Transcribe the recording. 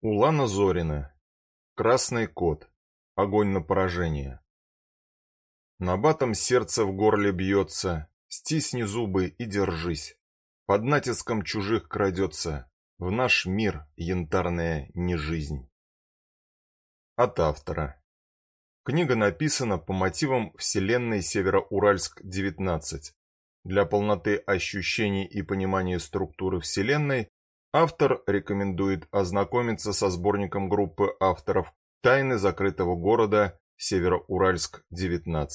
Улана Зорина. Красный кот. Огонь на поражение. Набатом сердце в горле бьется, стисни зубы и держись. Под натиском чужих крадется в наш мир янтарная не жизнь. От автора. Книга написана по мотивам вселенной Североуральск-19. Для полноты ощущений и понимания структуры вселенной Автор рекомендует ознакомиться со сборником группы авторов «Тайны закрытого города Североуральск-19».